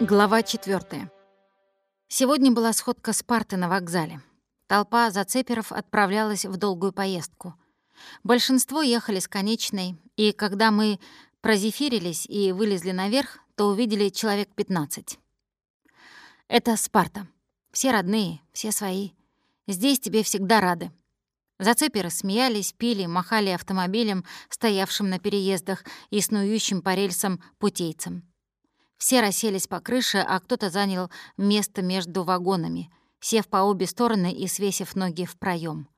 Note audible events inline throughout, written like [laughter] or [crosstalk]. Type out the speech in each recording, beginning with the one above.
Глава 4. Сегодня была сходка Спарты на вокзале. Толпа зацеперов отправлялась в долгую поездку. Большинство ехали с конечной, и когда мы прозефирились и вылезли наверх, то увидели человек 15. Это Спарта. Все родные, все свои. Здесь тебе всегда рады. Зацеперы смеялись, пили, махали автомобилем, стоявшим на переездах и снующим по рельсам путейцам. Все расселись по крыше, а кто-то занял место между вагонами, сев по обе стороны и свесив ноги в проем.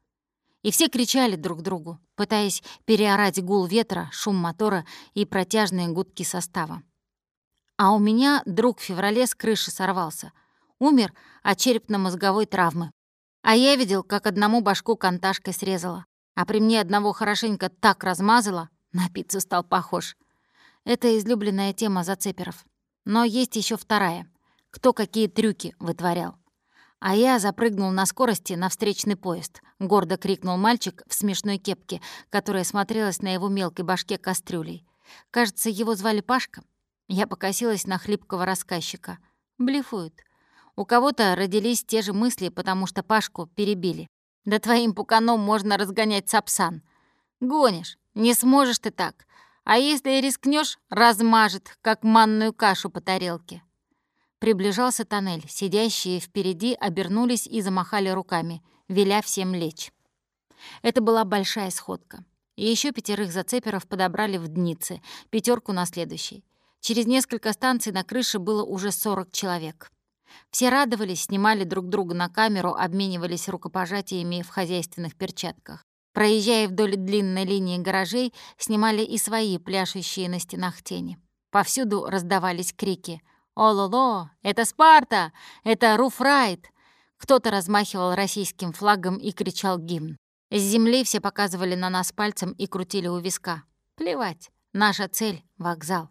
И все кричали друг другу, пытаясь переорать гул ветра, шум мотора и протяжные гудки состава. А у меня друг в феврале с крыши сорвался. Умер от черепно-мозговой травмы. А я видел, как одному башку конташкой срезала, а при мне одного хорошенько так размазала, на пиццу стал похож. Это излюбленная тема зацеперов. Но есть еще вторая. Кто какие трюки вытворял. А я запрыгнул на скорости на встречный поезд. Гордо крикнул мальчик в смешной кепке, которая смотрелась на его мелкой башке кастрюлей. Кажется, его звали Пашка. Я покосилась на хлипкого рассказчика. Блефуют. У кого-то родились те же мысли, потому что Пашку перебили. Да твоим пуканом можно разгонять сапсан. Гонишь, не сможешь ты так. А если рискнешь, размажет, как манную кашу по тарелке. Приближался тоннель. Сидящие впереди обернулись и замахали руками, веля всем лечь. Это была большая сходка. Еще пятерых зацеперов подобрали в днице, пятерку на следующей. Через несколько станций на крыше было уже 40 человек. Все радовались, снимали друг друга на камеру, обменивались рукопожатиями в хозяйственных перчатках. Проезжая вдоль длинной линии гаражей, снимали и свои пляшущие на стенах тени. Повсюду раздавались крики «О-ло-ло! Это Спарта! Это Руфрайт!» Кто-то размахивал российским флагом и кричал гимн. С земли все показывали на нас пальцем и крутили у виска. Плевать, наша цель — вокзал.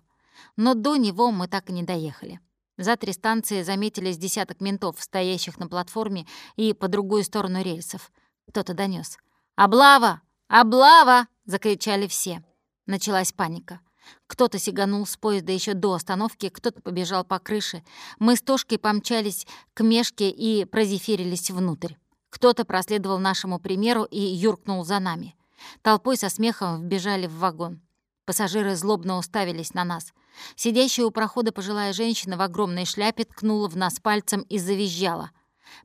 Но до него мы так и не доехали. За три станции заметились десяток ментов, стоящих на платформе и по другую сторону рельсов. Кто-то донес: «Облава! Облава!» — закричали все. Началась паника. Кто-то сиганул с поезда еще до остановки, кто-то побежал по крыше. Мы с Тошкой помчались к Мешке и прозефирились внутрь. Кто-то проследовал нашему примеру и юркнул за нами. Толпой со смехом вбежали в вагон. Пассажиры злобно уставились на нас. Сидящая у прохода пожилая женщина в огромной шляпе ткнула в нас пальцем и завизжала.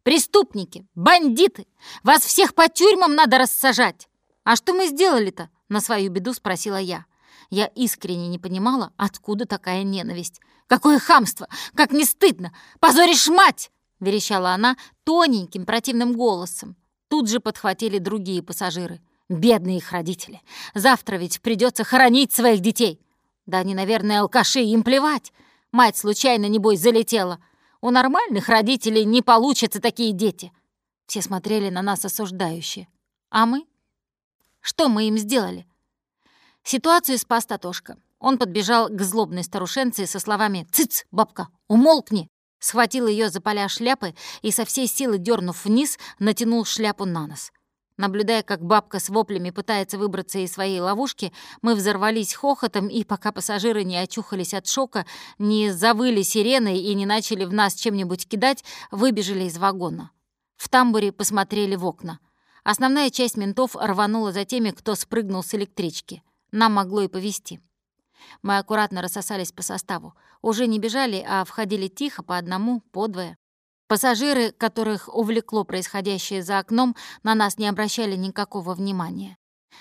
Преступники! Бандиты! Вас всех по тюрьмам надо рассажать!» «А что мы сделали-то?» — на свою беду спросила я. Я искренне не понимала, откуда такая ненависть. «Какое хамство! Как не стыдно! Позоришь мать!» — верещала она тоненьким противным голосом. Тут же подхватили другие пассажиры. «Бедные их родители! Завтра ведь придется хоронить своих детей!» «Да они, наверное, алкаши, им плевать! Мать случайно, небось, залетела!» У нормальных родителей не получатся такие дети. Все смотрели на нас осуждающе. А мы? Что мы им сделали? Ситуацию спас Татошка. Он подбежал к злобной старушенце со словами «Цыц, бабка, умолкни!» Схватил ее за поля шляпы и со всей силы дернув вниз, натянул шляпу на нос. Наблюдая, как бабка с воплями пытается выбраться из своей ловушки, мы взорвались хохотом, и пока пассажиры не очухались от шока, не завыли сиреной и не начали в нас чем-нибудь кидать, выбежали из вагона. В тамбуре посмотрели в окна. Основная часть ментов рванула за теми, кто спрыгнул с электрички. Нам могло и повезти. Мы аккуратно рассосались по составу. Уже не бежали, а входили тихо, по одному, по двое. Пассажиры, которых увлекло происходящее за окном, на нас не обращали никакого внимания.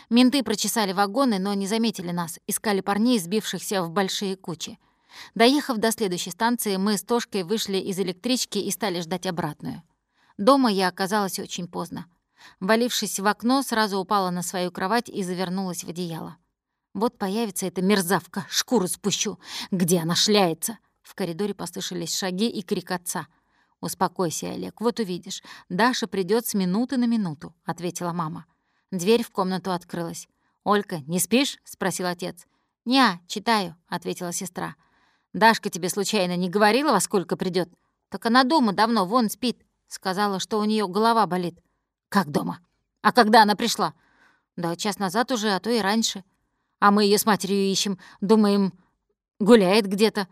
Менты прочесали вагоны, но не заметили нас, искали парней, сбившихся в большие кучи. Доехав до следующей станции, мы с Тошкой вышли из электрички и стали ждать обратную. Дома я оказалась очень поздно. Валившись в окно, сразу упала на свою кровать и завернулась в одеяло. Вот появится эта мерзавка, шкуру спущу. Где она шляется? В коридоре послышались шаги и крик отца — «Успокойся, Олег, вот увидишь. Даша придет с минуты на минуту», — ответила мама. Дверь в комнату открылась. «Олька, не спишь?» — спросил отец. «Не, читаю», — ответила сестра. «Дашка тебе случайно не говорила, во сколько придет? «Так она дома давно, вон спит». Сказала, что у нее голова болит. «Как дома? А когда она пришла?» «Да час назад уже, а то и раньше. А мы ее с матерью ищем. Думаем, гуляет где-то».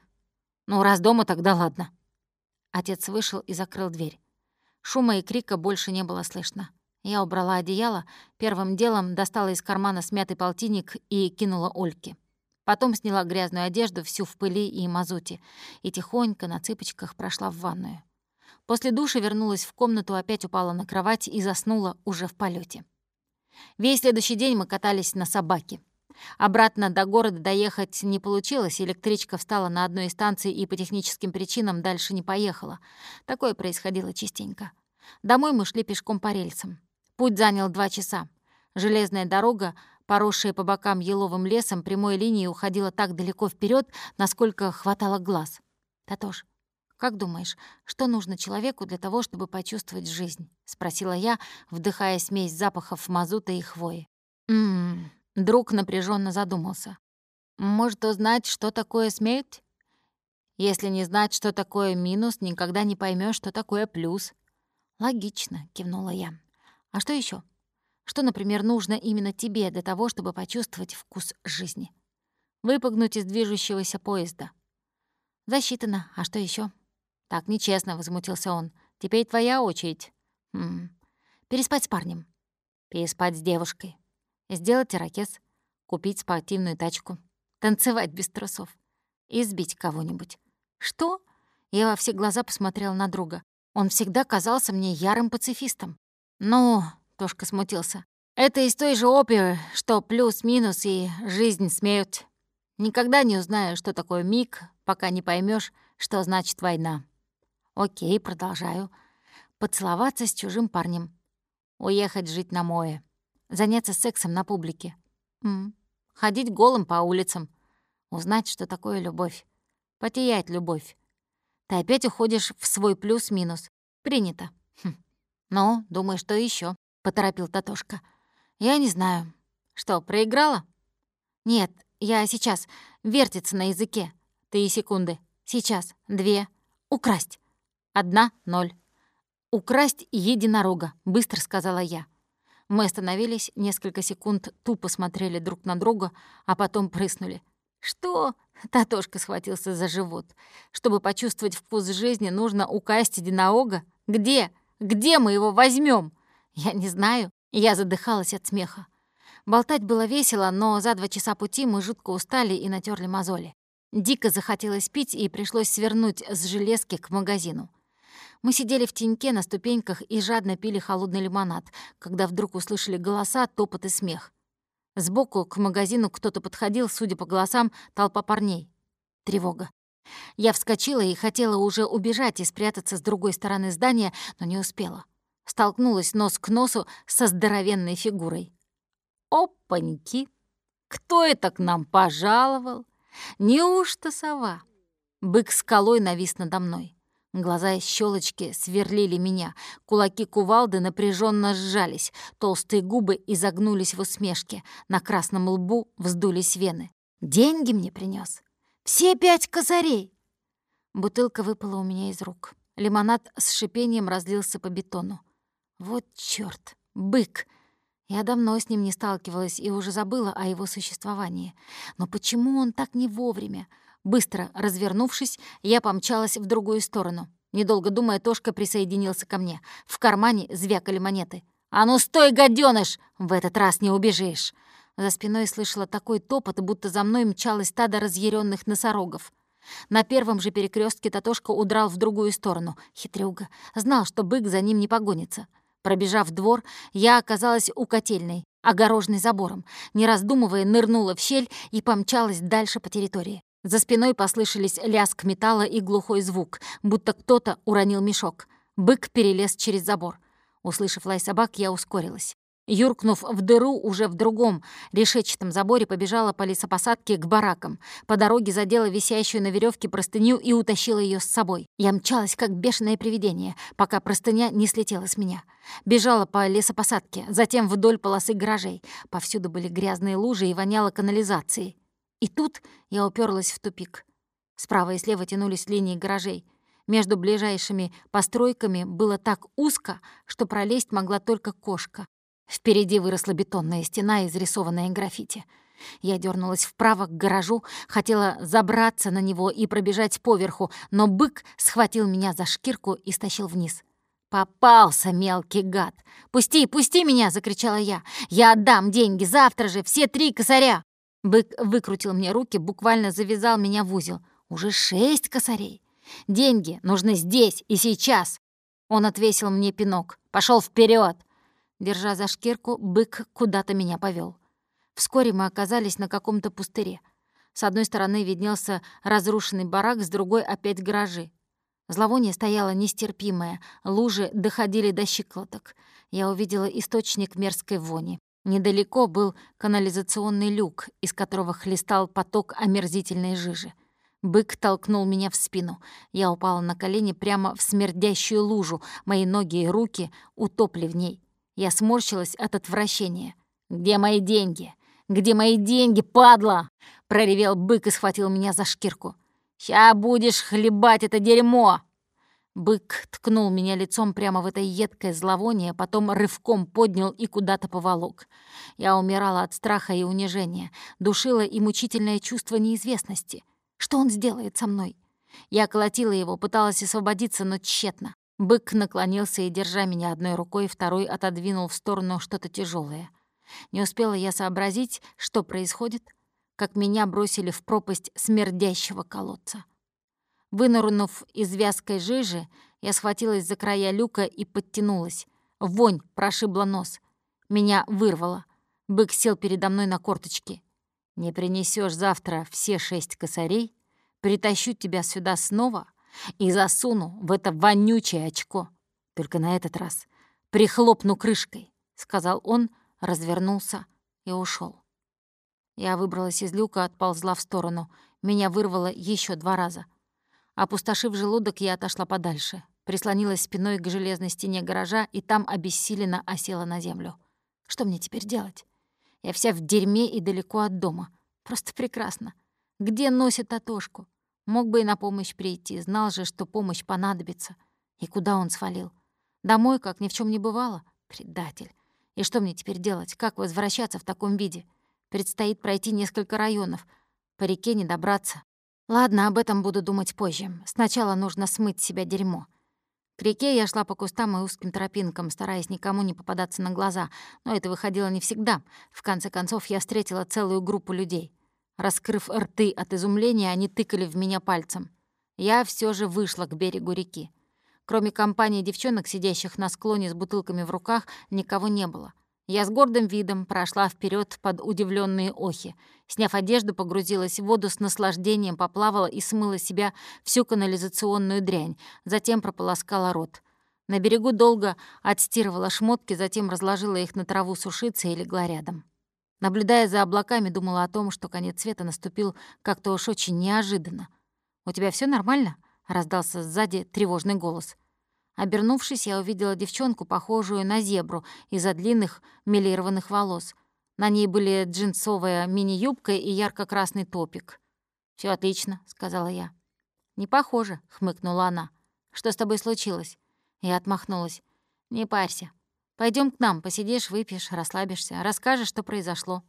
«Ну, раз дома, тогда ладно». Отец вышел и закрыл дверь. Шума и крика больше не было слышно. Я убрала одеяло, первым делом достала из кармана смятый полтинник и кинула Ольке. Потом сняла грязную одежду, всю в пыли и мазуте, и тихонько на цыпочках прошла в ванную. После душа вернулась в комнату, опять упала на кровать и заснула уже в полете. Весь следующий день мы катались на собаке. Обратно до города доехать не получилось, электричка встала на одной из станций и по техническим причинам дальше не поехала. Такое происходило частенько. Домой мы шли пешком по рельсам. Путь занял два часа. Железная дорога, поросшая по бокам еловым лесом, прямой линией уходила так далеко вперед, насколько хватало глаз. Татош, как думаешь, что нужно человеку для того, чтобы почувствовать жизнь?» — спросила я, вдыхая смесь запахов мазута и хвои. «Ммм...» — друг напряженно задумался. «Может, узнать, что такое смерть? Если не знать, что такое минус, никогда не поймешь, что такое плюс». «Логично», — кивнула я. «А что еще? Что, например, нужно именно тебе для того, чтобы почувствовать вкус жизни?» «Выпрыгнуть из движущегося поезда». «Засчитано. А что еще? «Так нечестно», — возмутился он. «Теперь твоя очередь». «М -м. Переспать с парнем». «Переспать с девушкой». «Сделать ирокез». «Купить спортивную тачку». «Танцевать без трусов». «Избить кого-нибудь». «Что?» Я во все глаза посмотрела на друга. Он всегда казался мне ярым пацифистом. «Ну...» — Тошка смутился. «Это из той же оперы, что плюс-минус и жизнь-смерть. Никогда не узнаю, что такое миг, пока не поймешь, что значит война». Окей, продолжаю. Поцеловаться с чужим парнем. Уехать жить на море. Заняться сексом на публике. М -м. Ходить голым по улицам. Узнать, что такое любовь. Потеять любовь. Ты опять уходишь в свой плюс-минус. Принято. Хм. Ну, думаю, что еще? поторопил Татошка. Я не знаю. Что, проиграла? Нет, я сейчас. Вертится на языке. Три секунды. Сейчас. Две. Украсть. Одна — ноль. «Украсть единорога», — быстро сказала я. Мы остановились, несколько секунд тупо смотрели друг на друга, а потом прыснули. «Что?» — Татошка схватился за живот. «Чтобы почувствовать вкус жизни, нужно укасть единорога? Где? Где мы его возьмем? «Я не знаю». Я задыхалась от смеха. Болтать было весело, но за два часа пути мы жутко устали и натерли мозоли. Дико захотелось пить, и пришлось свернуть с железки к магазину. Мы сидели в теньке на ступеньках и жадно пили холодный лимонад, когда вдруг услышали голоса, топот и смех. Сбоку к магазину кто-то подходил, судя по голосам, толпа парней. Тревога. Я вскочила и хотела уже убежать и спрятаться с другой стороны здания, но не успела. Столкнулась нос к носу со здоровенной фигурой. Опаньки! Кто это к нам пожаловал? Неужто сова? Бык скалой навис надо мной. Глаза из щелочки сверлили меня, кулаки кувалды напряженно сжались, толстые губы изогнулись в усмешке, на красном лбу вздулись вены. «Деньги мне принес. Все пять козырей!» Бутылка выпала у меня из рук. Лимонад с шипением разлился по бетону. «Вот чёрт! Бык!» Я давно с ним не сталкивалась и уже забыла о его существовании. Но почему он так не вовремя? Быстро развернувшись, я помчалась в другую сторону. Недолго думая, Тошка присоединился ко мне. В кармане звякали монеты. «А ну стой, гадёныш! В этот раз не убежишь!» За спиной слышала такой топот, будто за мной мчалось стадо разъяренных носорогов. На первом же перекрестке Татошка удрал в другую сторону. Хитрюга. Знал, что бык за ним не погонится. Пробежав двор, я оказалась у котельной, огороженной забором. Не раздумывая, нырнула в щель и помчалась дальше по территории. За спиной послышались лязг металла и глухой звук, будто кто-то уронил мешок. Бык перелез через забор. Услышав лай собак, я ускорилась. Юркнув в дыру уже в другом решетчатом заборе, побежала по лесопосадке к баракам. По дороге задела висящую на веревке простыню и утащила ее с собой. Я мчалась, как бешеное привидение, пока простыня не слетела с меня. Бежала по лесопосадке, затем вдоль полосы гаражей. Повсюду были грязные лужи и воняло канализацией. И тут я уперлась в тупик. Справа и слева тянулись линии гаражей. Между ближайшими постройками было так узко, что пролезть могла только кошка. Впереди выросла бетонная стена, изрисованная граффити. Я дернулась вправо к гаражу, хотела забраться на него и пробежать поверху, но бык схватил меня за шкирку и стащил вниз. «Попался, мелкий гад! Пусти, пусти меня!» — закричала я. «Я отдам деньги завтра же, все три косаря!» Бык выкрутил мне руки, буквально завязал меня в узел. «Уже шесть косарей! Деньги нужны здесь и сейчас!» Он отвесил мне пинок. Пошел вперед! Держа за шкирку, бык куда-то меня повел. Вскоре мы оказались на каком-то пустыре. С одной стороны виднелся разрушенный барак, с другой — опять гаражи. Зловоние стояло нестерпимое, лужи доходили до щиколоток. Я увидела источник мерзкой вони. Недалеко был канализационный люк, из которого хлестал поток омерзительной жижи. Бык толкнул меня в спину. Я упала на колени прямо в смердящую лужу. Мои ноги и руки утопли в ней. Я сморщилась от отвращения. «Где мои деньги? Где мои деньги, падла?» Проревел бык и схватил меня за шкирку. «Ща будешь хлебать это дерьмо!» Бык ткнул меня лицом прямо в это едкое зловоние, потом рывком поднял и куда-то поволок. Я умирала от страха и унижения, душила и мучительное чувство неизвестности. Что он сделает со мной? Я колотила его, пыталась освободиться, но тщетно. Бык наклонился и, держа меня одной рукой, второй отодвинул в сторону что-то тяжелое. Не успела я сообразить, что происходит, как меня бросили в пропасть смердящего колодца. Вынырнув из вязкой жижи, я схватилась за края люка и подтянулась. Вонь прошибла нос. Меня вырвало. Бык сел передо мной на корточки. «Не принесешь завтра все шесть косарей, притащу тебя сюда снова и засуну в это вонючее очко. Только на этот раз прихлопну крышкой», — сказал он, развернулся и ушел. Я выбралась из люка, отползла в сторону. Меня вырвало еще два раза. Опустошив желудок, я отошла подальше, прислонилась спиной к железной стене гаража и там обессиленно осела на землю. Что мне теперь делать? Я вся в дерьме и далеко от дома. Просто прекрасно. Где носит Татошку? Мог бы и на помощь прийти, знал же, что помощь понадобится. И куда он свалил? Домой, как ни в чем не бывало? Предатель. И что мне теперь делать? Как возвращаться в таком виде? Предстоит пройти несколько районов. По реке не добраться. Ладно, об этом буду думать позже. Сначала нужно смыть с себя дерьмо. К реке я шла по кустам и узким тропинкам, стараясь никому не попадаться на глаза, но это выходило не всегда. В конце концов, я встретила целую группу людей. Раскрыв рты от изумления, они тыкали в меня пальцем. Я все же вышла к берегу реки. Кроме компании девчонок, сидящих на склоне с бутылками в руках, никого не было. Я с гордым видом прошла вперед под удивленные охи. Сняв одежду, погрузилась в воду с наслаждением, поплавала и смыла себя всю канализационную дрянь, затем прополоскала рот. На берегу долго отстирывала шмотки, затем разложила их на траву сушиться и легла рядом. Наблюдая за облаками, думала о том, что конец света наступил как-то уж очень неожиданно. «У тебя все нормально?» раздался сзади тревожный голос. Обернувшись, я увидела девчонку, похожую на зебру, из-за длинных мелированных волос. На ней были джинсовая мини-юбка и ярко-красный топик. Все отлично», — сказала я. «Не похоже», — хмыкнула она. «Что с тобой случилось?» Я отмахнулась. «Не парься. Пойдем к нам, посидишь, выпьешь, расслабишься, расскажешь, что произошло».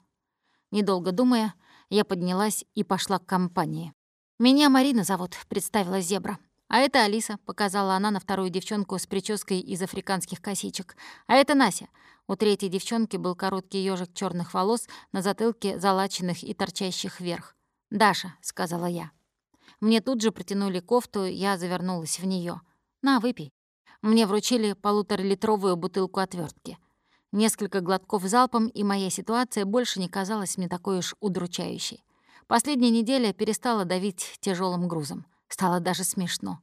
Недолго думая, я поднялась и пошла к компании. «Меня Марина зовут», — представила зебра. «А это Алиса», — показала она на вторую девчонку с прической из африканских косичек. «А это Нася». У третьей девчонки был короткий ежик черных волос на затылке, залаченных и торчащих вверх. «Даша», — сказала я. Мне тут же протянули кофту, я завернулась в нее. «На, выпей». Мне вручили полуторалитровую бутылку отвертки. Несколько глотков залпом, и моя ситуация больше не казалась мне такой уж удручающей. Последняя неделя перестала давить тяжелым грузом. Стало даже смешно.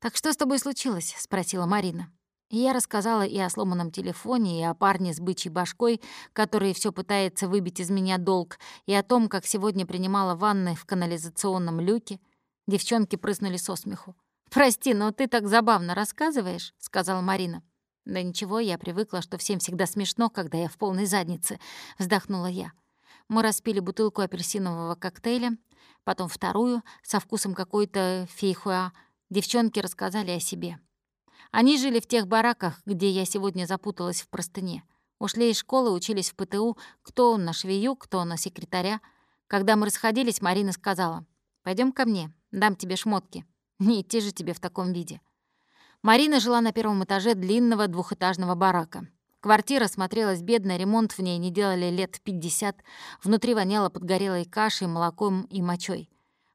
«Так что с тобой случилось?» — спросила Марина. Я рассказала и о сломанном телефоне, и о парне с бычьей башкой, который все пытается выбить из меня долг, и о том, как сегодня принимала ванны в канализационном люке. Девчонки прыснули со смеху. «Прости, но ты так забавно рассказываешь», — сказала Марина. «Да ничего, я привыкла, что всем всегда смешно, когда я в полной заднице», — вздохнула я. Мы распили бутылку апельсинового коктейля, потом вторую, со вкусом какой-то фейхуа. Девчонки рассказали о себе. Они жили в тех бараках, где я сегодня запуталась в простыне. Ушли из школы, учились в ПТУ, кто на швею, кто на секретаря. Когда мы расходились, Марина сказала, пойдем ко мне, дам тебе шмотки. Не идти же тебе в таком виде». Марина жила на первом этаже длинного двухэтажного барака. Квартира смотрелась бедно, ремонт в ней не делали лет 50. Внутри воняло подгорелой кашей, молоком и мочой.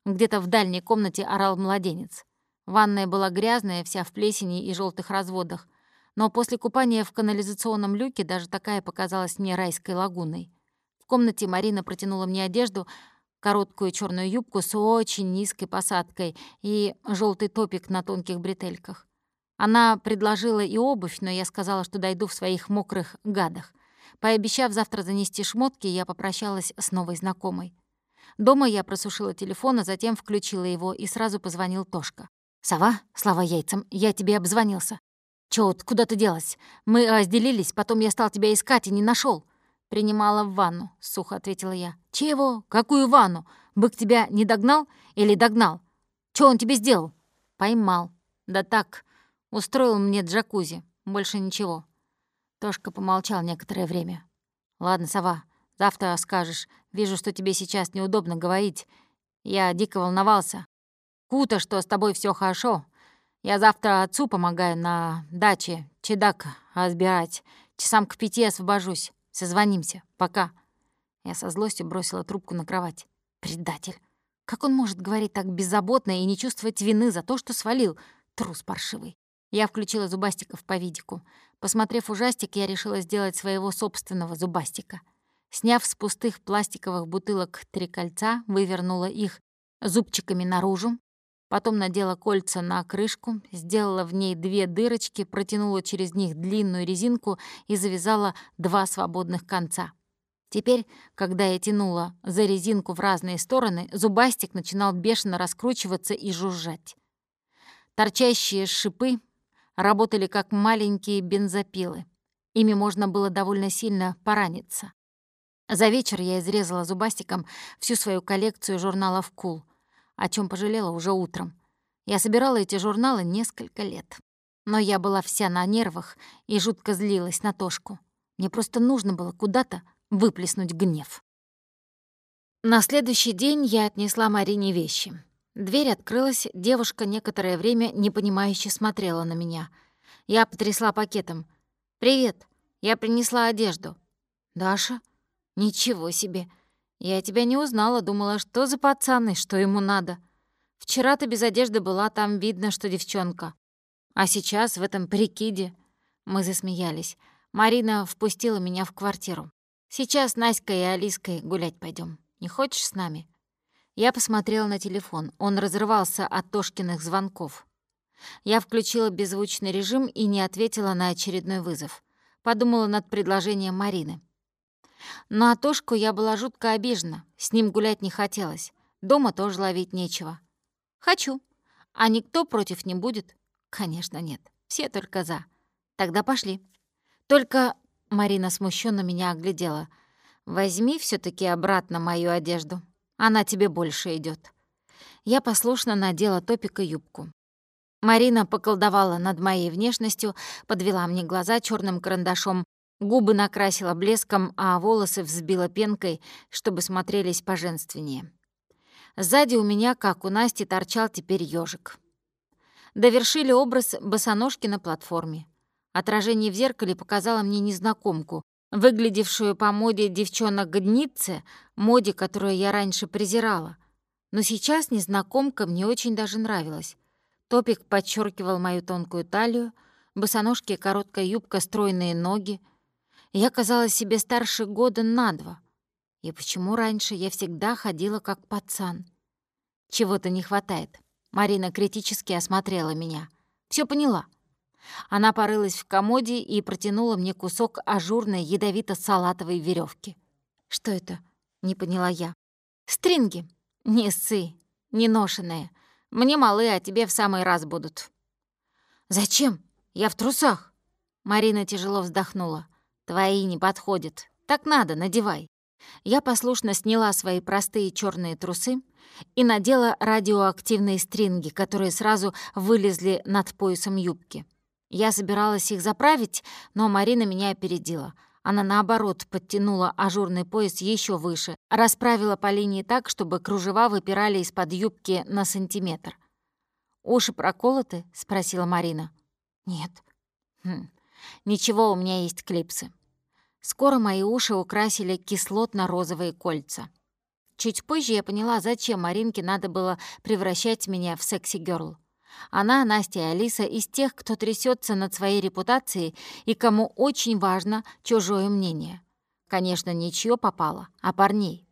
Где-то в дальней комнате орал младенец. Ванная была грязная, вся в плесени и желтых разводах. Но после купания в канализационном люке даже такая показалась мне райской лагуной. В комнате Марина протянула мне одежду, короткую черную юбку с очень низкой посадкой и желтый топик на тонких бретельках. Она предложила и обувь, но я сказала, что дойду в своих мокрых гадах. Пообещав завтра занести шмотки, я попрощалась с новой знакомой. Дома я просушила телефон, а затем включила его, и сразу позвонил Тошка. «Сова, слава яйцам, я тебе обзвонился. Чё куда ты делась? Мы разделились, потом я стал тебя искать и не нашел. «Принимала в ванну», — сухо ответила я. «Чего? Какую ванну? Бык тебя не догнал или догнал? Чё он тебе сделал?» «Поймал. Да так, устроил мне джакузи. Больше ничего». Тошка помолчал некоторое время. «Ладно, сова, завтра скажешь. Вижу, что тебе сейчас неудобно говорить. Я дико волновался. Кута, что с тобой все хорошо. Я завтра отцу помогаю на даче чедак разбирать. Часам к пяти освобожусь. Созвонимся. Пока». Я со злостью бросила трубку на кровать. «Предатель! Как он может говорить так беззаботно и не чувствовать вины за то, что свалил? Трус паршивый!» Я включила зубастиков по видику. Посмотрев ужастик, я решила сделать своего собственного зубастика. Сняв с пустых пластиковых бутылок три кольца, вывернула их зубчиками наружу, Потом надела кольца на крышку, сделала в ней две дырочки, протянула через них длинную резинку и завязала два свободных конца. Теперь, когда я тянула за резинку в разные стороны, зубастик начинал бешено раскручиваться и жужжать. Торчащие шипы работали как маленькие бензопилы. Ими можно было довольно сильно пораниться. За вечер я изрезала зубастиком всю свою коллекцию журналов «Кул», о чем пожалела уже утром. Я собирала эти журналы несколько лет. Но я была вся на нервах и жутко злилась на Тошку. Мне просто нужно было куда-то выплеснуть гнев. На следующий день я отнесла Марине вещи. Дверь открылась, девушка некоторое время непонимающе смотрела на меня. Я потрясла пакетом. «Привет, я принесла одежду». «Даша? Ничего себе! Я тебя не узнала, думала, что за пацаны, что ему надо. Вчера ты без одежды была, там видно, что девчонка. А сейчас в этом прикиде...» Мы засмеялись. Марина впустила меня в квартиру. «Сейчас Наська и Алиской гулять пойдем. Не хочешь с нами?» Я посмотрела на телефон. Он разрывался от Тошкиных звонков. Я включила беззвучный режим и не ответила на очередной вызов. Подумала над предложением Марины. На Атошку я была жутко обижена, с ним гулять не хотелось. Дома тоже ловить нечего. Хочу. А никто против не будет? Конечно, нет. Все только за. Тогда пошли. Только Марина смущенно меня оглядела. Возьми все таки обратно мою одежду. Она тебе больше идет. Я послушно надела топик и юбку. Марина поколдовала над моей внешностью, подвела мне глаза черным карандашом Губы накрасила блеском, а волосы взбила пенкой, чтобы смотрелись поженственнее. Сзади у меня, как у Насти, торчал теперь ежик. Довершили образ босоножки на платформе. Отражение в зеркале показало мне незнакомку, выглядевшую по моде девчонок-гницы, моде, которую я раньше презирала. Но сейчас незнакомка мне очень даже нравилась. Топик подчеркивал мою тонкую талию, босоножки, короткая юбка, стройные ноги — я казалась себе старше года на два. И почему раньше я всегда ходила как пацан? Чего-то не хватает. Марина критически осмотрела меня. Все поняла. Она порылась в комоде и протянула мне кусок ажурной ядовито-салатовой веревки. «Что это?» — не поняла я. «Стринги. Не ссы, не ношеные. Мне малы, а тебе в самый раз будут». «Зачем? Я в трусах». Марина тяжело вздохнула. Твои не подходят. Так надо, надевай. Я послушно сняла свои простые черные трусы и надела радиоактивные стринги, которые сразу вылезли над поясом юбки. Я собиралась их заправить, но Марина меня опередила. Она, наоборот, подтянула ажурный пояс еще выше, расправила по линии так, чтобы кружева выпирали из-под юбки на сантиметр. «Уши проколоты?» — спросила Марина. «Нет». «Хм. Ничего, у меня есть клипсы». Скоро мои уши украсили кислотно-розовые кольца. Чуть позже я поняла, зачем Маринке надо было превращать меня в секси-гёрл. Она, Настя и Алиса из тех, кто трясется над своей репутацией и кому очень важно чужое мнение. Конечно, ничье попало, а парней.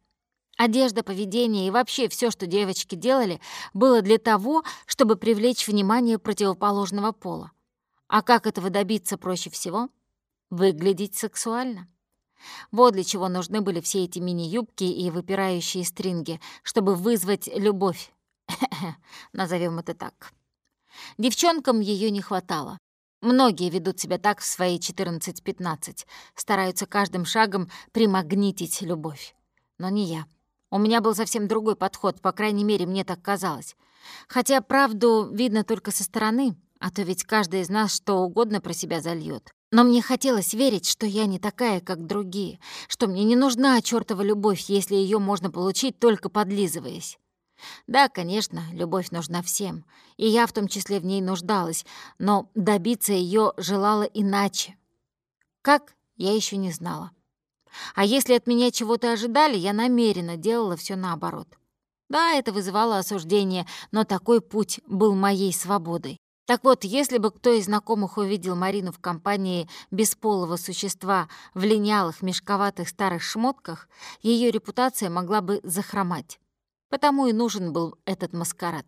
Одежда, поведение и вообще все, что девочки делали, было для того, чтобы привлечь внимание противоположного пола. А как этого добиться проще всего? Выглядеть сексуально. Вот для чего нужны были все эти мини-юбки и выпирающие стринги, чтобы вызвать любовь. [laughs] Назовем это так. Девчонкам ее не хватало. Многие ведут себя так в свои 14-15, стараются каждым шагом примагнитить любовь. Но не я. У меня был совсем другой подход, по крайней мере, мне так казалось. Хотя правду видно только со стороны, а то ведь каждый из нас что угодно про себя зальет. Но мне хотелось верить, что я не такая, как другие, что мне не нужна чёртова любовь, если ее можно получить только подлизываясь. Да, конечно, любовь нужна всем, и я в том числе в ней нуждалась, но добиться ее желала иначе. Как, я еще не знала. А если от меня чего-то ожидали, я намеренно делала все наоборот. Да, это вызывало осуждение, но такой путь был моей свободой. Так вот, если бы кто из знакомых увидел Марину в компании бесполого существа в линялых, мешковатых старых шмотках, ее репутация могла бы захромать. Потому и нужен был этот маскарад.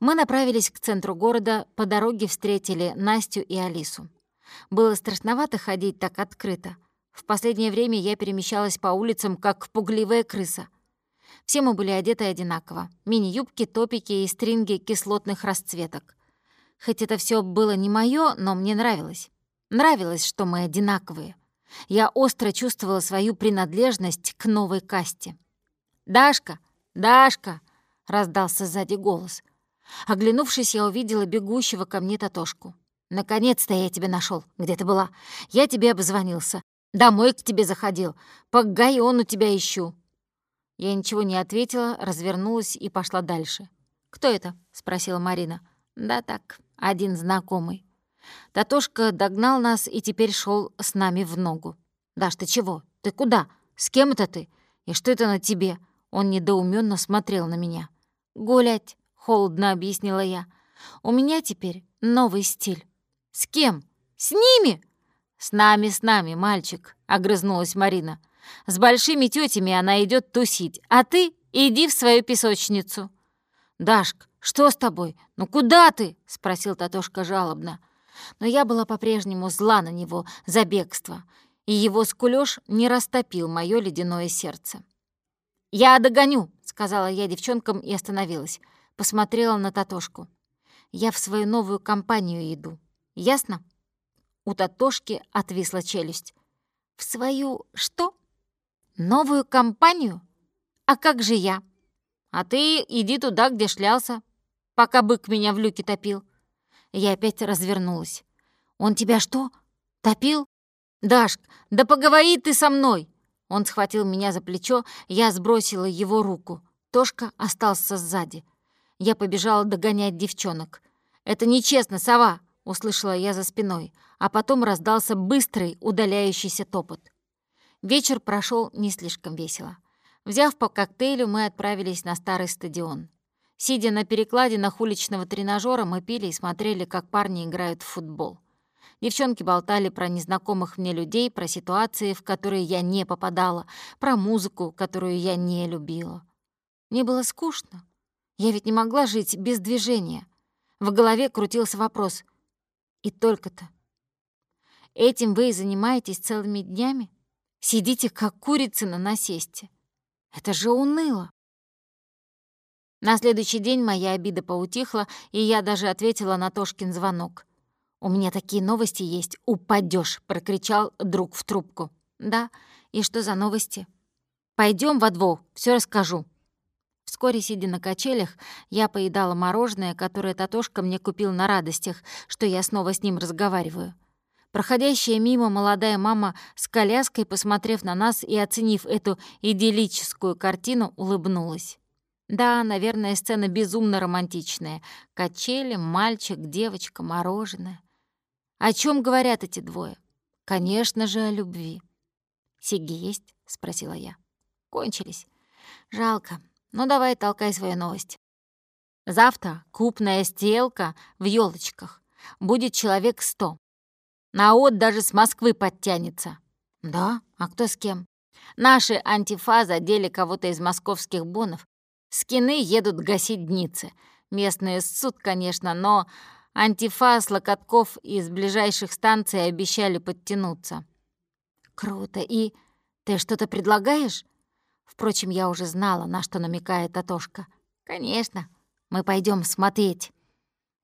Мы направились к центру города, по дороге встретили Настю и Алису. Было страшновато ходить так открыто. В последнее время я перемещалась по улицам, как пугливая крыса. Все мы были одеты одинаково. Мини-юбки, топики и стринги кислотных расцветок. Хоть это все было не мое, но мне нравилось. Нравилось, что мы одинаковые. Я остро чувствовала свою принадлежность к новой касте. «Дашка! Дашка!» — раздался сзади голос. Оглянувшись, я увидела бегущего ко мне Татошку. «Наконец-то я тебя нашел. Где ты была? Я тебе обзвонился. Домой к тебе заходил. По Гайону тебя ищу». Я ничего не ответила, развернулась и пошла дальше. «Кто это?» — спросила Марина. «Да так, один знакомый. Татошка догнал нас и теперь шел с нами в ногу. «Даш, ты чего? Ты куда? С кем это ты? И что это на тебе?» Он недоуменно смотрел на меня. «Гулять», — холодно объяснила я. «У меня теперь новый стиль». «С кем? С ними?» «С нами, с нами, мальчик», — огрызнулась Марина. «С большими тетями она идет тусить, а ты иди в свою песочницу». «Дашка, что с тобой? Ну куда ты?» — спросил Татошка жалобно. Но я была по-прежнему зла на него за бегство, и его скулёж не растопил моё ледяное сердце. «Я догоню», — сказала я девчонкам и остановилась. Посмотрела на Татошку. «Я в свою новую компанию иду. Ясно?» У Татошки отвисла челюсть. «В свою что? Новую компанию? А как же я?» «А ты иди туда, где шлялся пока бык меня в люке топил. Я опять развернулась. «Он тебя что, топил?» «Дашк, да поговори ты со мной!» Он схватил меня за плечо, я сбросила его руку. Тошка остался сзади. Я побежала догонять девчонок. «Это нечестно, сова!» — услышала я за спиной, а потом раздался быстрый, удаляющийся топот. Вечер прошел не слишком весело. Взяв по коктейлю, мы отправились на старый стадион. Сидя на перекладинах уличного тренажера, мы пили и смотрели, как парни играют в футбол. Девчонки болтали про незнакомых мне людей, про ситуации, в которые я не попадала, про музыку, которую я не любила. Мне было скучно. Я ведь не могла жить без движения. В голове крутился вопрос. И только-то. Этим вы и занимаетесь целыми днями? Сидите, как курицы на насесте. Это же уныло. На следующий день моя обида поутихла, и я даже ответила на Тошкин звонок. «У меня такие новости есть, упадешь, прокричал друг в трубку. «Да, и что за новости?» Пойдем во двор, все расскажу». Вскоре, сидя на качелях, я поедала мороженое, которое Татошка мне купил на радостях, что я снова с ним разговариваю. Проходящая мимо молодая мама с коляской, посмотрев на нас и оценив эту идиллическую картину, улыбнулась. Да, наверное, сцена безумно романтичная. Качели, мальчик, девочка, мороженое. О чем говорят эти двое? Конечно же, о любви. «Сиги есть?» — спросила я. «Кончились. Жалко. Ну, давай, толкай свою новость». Завтра купная стелка в елочках. Будет человек сто. Наот даже с Москвы подтянется. Да? А кто с кем? Наши антифа задели кого-то из московских бонов. Скины едут гасить дницы. Местные суд, конечно, но антифа с локотков из ближайших станций обещали подтянуться. Круто. И ты что-то предлагаешь? Впрочем, я уже знала, на что намекает Атошка. Конечно, мы пойдем смотреть.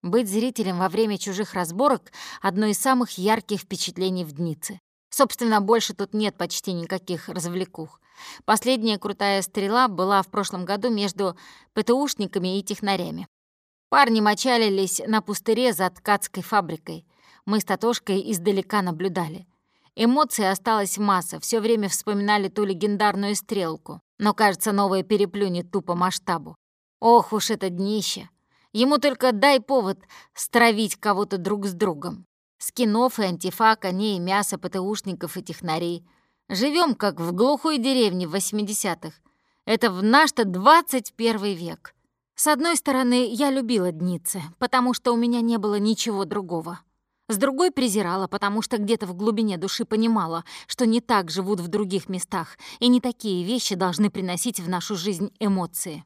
Быть зрителем во время чужих разборок — одно из самых ярких впечатлений в Днице. Собственно, больше тут нет почти никаких развлекух. Последняя крутая стрела была в прошлом году между ПТУшниками и технарями. Парни мочалились на пустыре за ткацкой фабрикой. Мы с Татошкой издалека наблюдали. Эмоций осталась масса, все время вспоминали ту легендарную стрелку. Но, кажется, новая переплюнет тупо масштабу. Ох уж это днище! Ему только дай повод стравить кого-то друг с другом. Скинов и антифа, коней, мясо, ПТУшников и технарей. Живем как в глухой деревне в 80-х. Это в наш-то 21 век. С одной стороны, я любила дницы, потому что у меня не было ничего другого. С другой презирала, потому что где-то в глубине души понимала, что не так живут в других местах, и не такие вещи должны приносить в нашу жизнь эмоции.